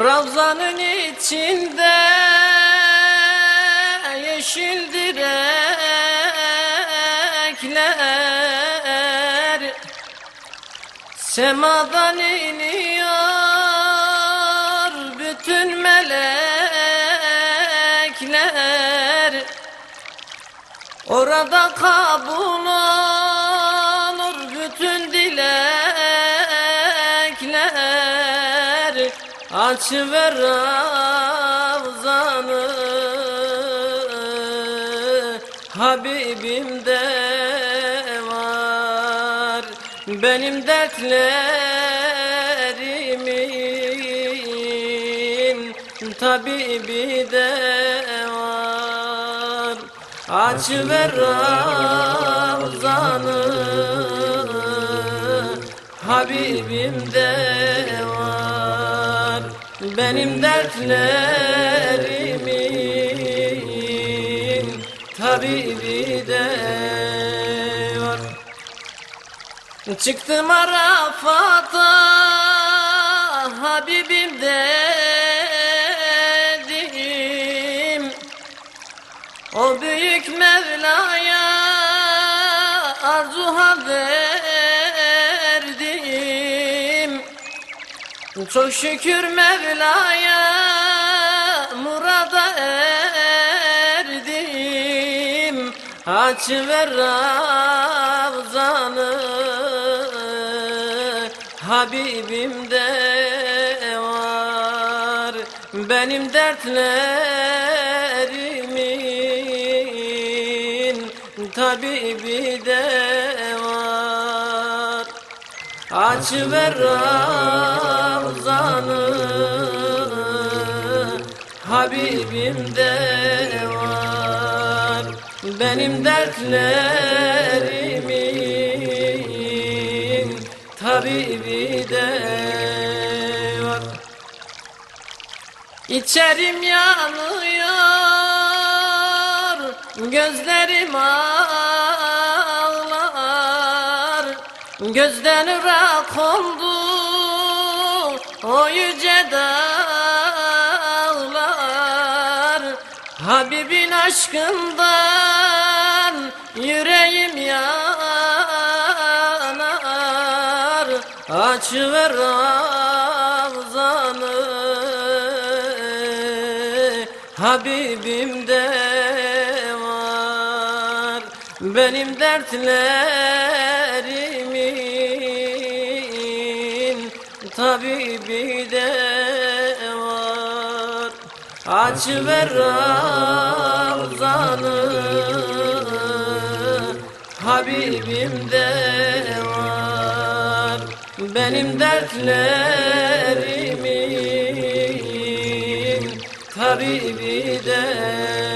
Ravzanın içinde yeşil direkler. Semadan iniyor bütün melekler. Orada kabul olur Aç ver Ravzanı Habibimde var. Benim dertlerimin Tabibi de var. Aç ver Ravzanı Habibimde var Benim dertlerimin Tabibi de var. Çıktım Arafat'a Habibim dedim. O büyük Mevla'ya arzuha verdim Çok şükür Mevla'ya murada erdim. Aç ver Ravzanı Habibimde var. Benim dertlerimin Tabibi de var. Aç ver Ravzanı Habibimde var? Benim dertlerimin Tabibi de var. İçerim yanıyor Gözlerim ağlar. Gözden ırak oldu O yüce dağlar Habibin aşkından Yüreğim yanar. Aç ver Ravzanı Habibimde var. Benim dertlerimin Tabibi de var Aç ver Ravzanı Habibimde var. Benim dertlerimin Tabibi de